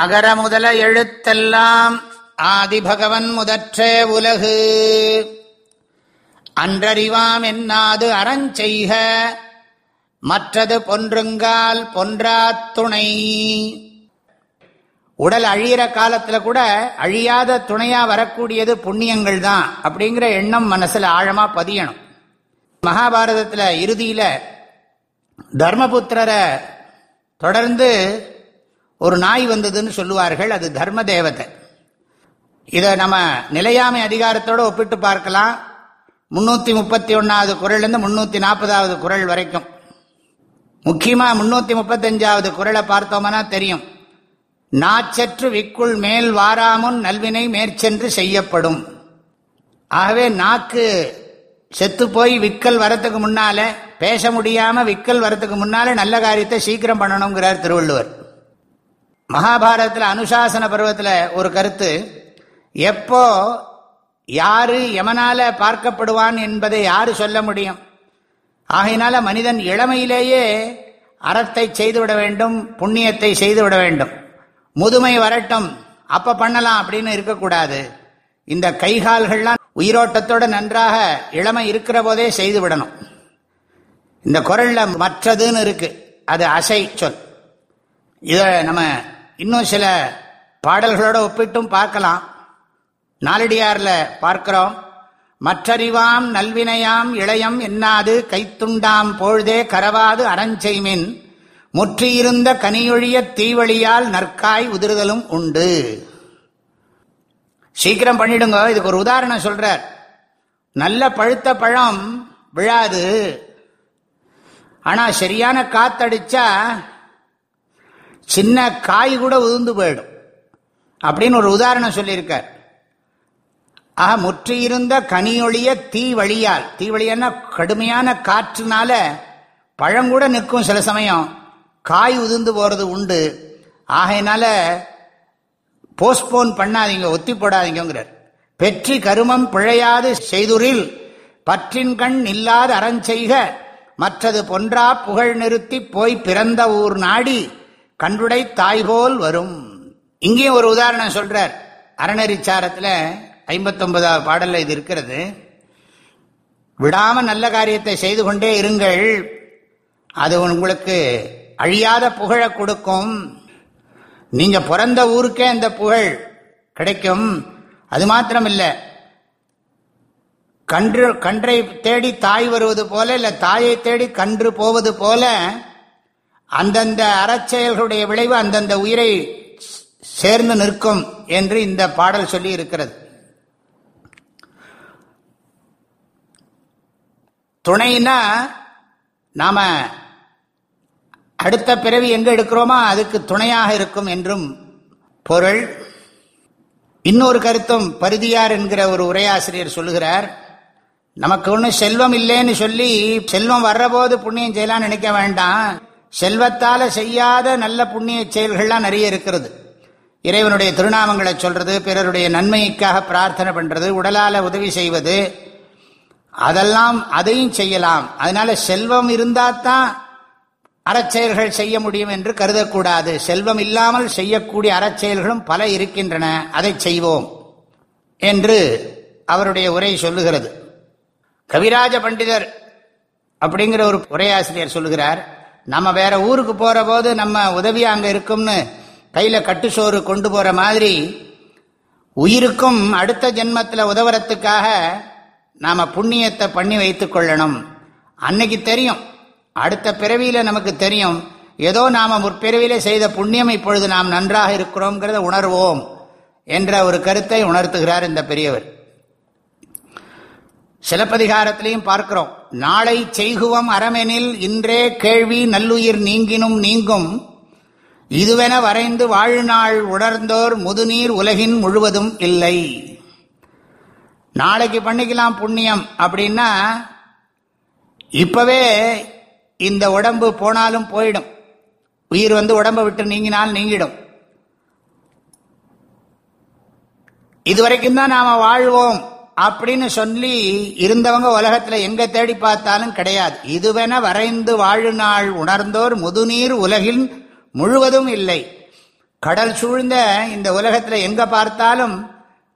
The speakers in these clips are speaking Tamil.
அகர முதல எழுத்தெல்லாம் ஆதிபகவன் முதற்றே உலகு. அன்றறிவாம் என்னாது அறஞ்செய்க மற்றது பொன்றுங்கால் பொன்றாத்துணை உடல் அழியிற காலத்தில் கூட அழியாத துணையாக வரக்கூடியது புண்ணியங்கள் தான் அப்படிங்கிற எண்ணம் மனசில் ஆழமாக பதியணும். மகாபாரதத்தில் இறுதியில் தர்மபுத்திரரை தொடர்ந்து ஒரு நாய் வந்ததுன்னு சொல்லுவார்கள் அது தர்ம தேவதை இதை நம்ம நிலையாமை அதிகாரத்தோடு ஒப்பிட்டு பார்க்கலாம். முன்னூற்றி முப்பத்தி ஒன்றாவது குரல்லேருந்து முன்னூற்றி நாற்பதாவது குரல் வரைக்கும். முக்கியமாக முந்நூற்றி முப்பத்தஞ்சாவது குரலை பார்த்தோம்னா தெரியும். நாச்சற்று விக்குள் மேல் வாராமுன் நல்வினை மேற்சென்று செய்யப்படும். ஆகவே நாக்கு செத்து போய் விக்கல் வரத்துக்கு முன்னால் பேச முடியாமல் விக்கல் வரத்துக்கு முன்னால் நல்ல காரியத்தை சீக்கிரம் பண்ணணுங்கிறார் திருவள்ளுவர். மகாபாரதத்தில் அனுசாசன பருவத்தில் ஒரு கருத்து எப்போ யாரு எமனால பார்க்கப்படுவான் என்பதை யாரு சொல்ல முடியும்? ஆகையினால மனிதன் இளமையிலேயே அறத்தை செய்துவிட வேண்டும் புண்ணியத்தை செய்துவிட வேண்டும். முதுமை வரட்டும் அப்ப பண்ணலாம் அப்படின்னு இருக்கக்கூடாது. இந்த கைகால்கள்லாம் உயிரோட்டத்தோட நன்றாக இளமை இருக்கிற போதே செய்து விடணும் இந்த குரல்ல மற்றதுன்னு இருக்கு. அது அசை சொல். இத நம்ம இன்னும் சில பாடல்களோடு ஒப்பிட்டும் பார்க்கலாம். நாலடியாரில் பார்க்கிறோம். மற்றறிவாம் நல்வினையாம் இளையம் என்னாது கைத்துண்டாம் பொழுதே கரவாது அறஞ்செய்மின். முற்றியிருந்த கனியொழிய தீவழியால் நற்காய் உதிர்தலும் உண்டு. சீக்கிரம் பண்ணிடுங்க. இதுக்கு ஒரு உதாரணம் சொல்றார். நல்ல பழுத்த பழம் விழாது. ஆனா சரியான காத்தடிச்சா சின்ன காய் கூட உதிர்ந்து போயிடும். அப்படின்னு ஒரு உதாரணம் சொல்லியிருக்கார். ஆக முற்றியிருந்த கனியொழிய தீ வழியால் தீ வழியான கடுமையான காற்றுனால பழங்கூட நிற்கும் சில சமயம். காய் உதிர்ந்து போகிறது உண்டு. ஆகையினால போஸ்ட்போன் பண்ணாதீங்க ஒத்தி போடாதீங்கிறார் பெற்றி கருமம் பிழையாது செய்துரில் பற்றின் கண் இல்லாத அறஞ்செய்க மற்றது பொன்றா புகழ் நிறுத்தி போய் பிறந்த ஊர் நாடி கன்றுடை தாய்போல் வரும். இங்கேயும் ஒரு உதாரணம் சொல்றார். அறநெறிச்சாரத்தில் ஐம்பத்தொன்பதாவது பாடலில் இது இருக்கிறது. விடாம நல்ல காரியத்தை செய்து கொண்டே இருங்கள். அது உங்களுக்கு அழியாத புகழை கொடுக்கும். நீங்கள் பிறந்த ஊருக்கே அந்த புகழ் கிடைக்கும். அது மாத்திரம் இல்லை கன்று கன்றை தேடி தாய் வருவது போல இல்லை தாயை தேடி கன்று போவது போல அந்தந்த அறச்செயல்களுடைய விளைவு அந்தந்த உயிரை சேர்ந்து நிற்கும் என்று இந்த பாடல் சொல்லி இருக்கிறது துணைனா நாம அடுத்த பிறவி எங்கே எடுக்கிறோமோ அதுக்கு துணையாக இருக்கும் என்றும் பொருள். இன்னொரு கருத்தும் பருதியார் என்கிற ஒரு உரையாசிரியர் சொல்லுகிறார் நமக்கு ஒன்றும் செல்வம் இல்லைன்னு சொல்லி செல்வம் வர்றபோது புண்ணியம் செய்யலாம்னு நினைக்க வேண்டாம். செல்வத்தால் செய்யாத நல்ல புண்ணிய செயல்கள்லாம் நிறைய இருக்கிறது. இறைவனுடைய திருநாமங்களை சொல்றது பிறருடைய நன்மைக்காக பிரார்த்தனை பண்றது உடலால் உதவி செய்வது அதெல்லாம் அதையும் செய்யலாம். அதனால செல்வம் இருந்தால் தான் அறச்செயல்கள் செய்ய முடியும் என்று கருதக்கூடாது. செல்வம் இல்லாமல் செய்யக்கூடிய அறச்செயல்களும் பல இருக்கின்றன. அதை செய்வோம் என்று அவருடைய உரை சொல்லுகிறது. கவிராஜ பண்டிதர் அப்படிங்கிற ஒரு உரையாசிரியர் சொல்லுகிறார். நம்ம வேற ஊருக்கு போகிற போது நம்ம உதவி அங்கே இருக்கும்னு கையில் கட்டுச்சோறு கொண்டு போகிற மாதிரி உயிருக்கும் அடுத்த ஜென்மத்தில் உதவுறதுக்காக நாம் புண்ணியத்தை பண்ணி வைத்து கொள்ளணும். அன்னைக்கு தெரியும். அடுத்த பிறவியில் நமக்கு தெரியும். ஏதோ நாம் முற்பிறவியில் செய்த புண்ணியம் இப்பொழுது நாம் நன்றாக இருக்கிறோங்கிறத உணர்வோம் என்ற ஒரு கருத்தை உணர்த்துகிறார் இந்த பெரியவர். சிலப்பதிகாரத்திலையும் பார்க்கிறோம். நாளை செய்குவம் அறமெனில் இன்றே கேள்வி நல்லுயிர் நீங்கினும் நீங்கும். இதுவென வரைந்து வாழ்நாள் உணர்ந்தோர் முதுநீர் உலகின் முழுவதும் இல்லை. நாளைக்கு பண்ணிக்கலாம் புண்ணியம் அப்படின்னா இப்பவே இந்த உடம்பு போனாலும் போயிடும். உயிர் வந்து உடம்பை விட்டு நீங்கினால் நீங்கிடும். இதுவரைக்கும் தான் நாம வாழ்வோம். அப்படின்னு சொல்லி இருந்தவங்க உலகத்துல எங்க தேடி பார்த்தாலும் கிடையாது. இதுவென வரைந்து வாழ்நாள் உணர்ந்தோர் முதுநீர் உலகில் முழுவதும் இல்லை. கடல் சூழ்ந்த இந்த உலகத்தில் எங்க பார்த்தாலும்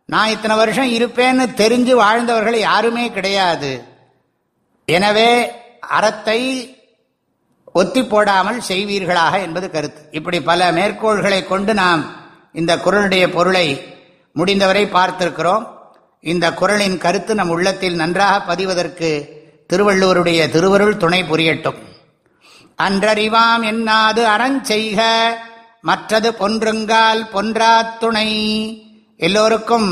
நான் இத்தனை வருஷம் இருப்பேன்னு தெரிஞ்சு வாழ்ந்தவர்கள் யாருமே கிடையாது. எனவே அறத்தை ஒத்தி போடாமல் செய்வீர்களாக என்பது கருத்து. இப்படி பல மேற்கோள்களை கொண்டு நாம் இந்த குரலுடைய பொருளை முடிந்தவரை பார்த்திருக்கிறோம். இந்த குரலின் கருத்து நம் உள்ளத்தில் நன்றாக பதிவதற்கு திருவள்ளுவருடைய திருவருள் துணை புரியட்டும். அன்றறிவாம் என்னாது அறஞ்செய்க மற்றது பொன்றுங்கால் பொன்றா துணை. எல்லோருக்கும்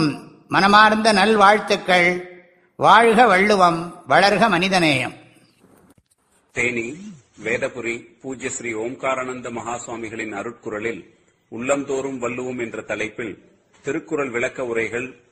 மனமார்ந்த நல்வாழ்த்துக்கள். வாழ்க வள்ளுவம் வளர்க மனிதநேயம். தேனி வேதபுரி பூஜ்ய ஸ்ரீ ஓம்காரானந்த மகாசுவாமிகளின் அருட்குரலில் உள்ளந்தோறும் வள்ளுவோம் என்ற தலைப்பில் திருக்குறள் விளக்க உரைகள்